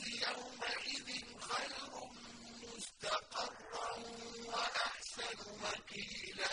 يومئذ خير مستقرا وأحسن مقيلا.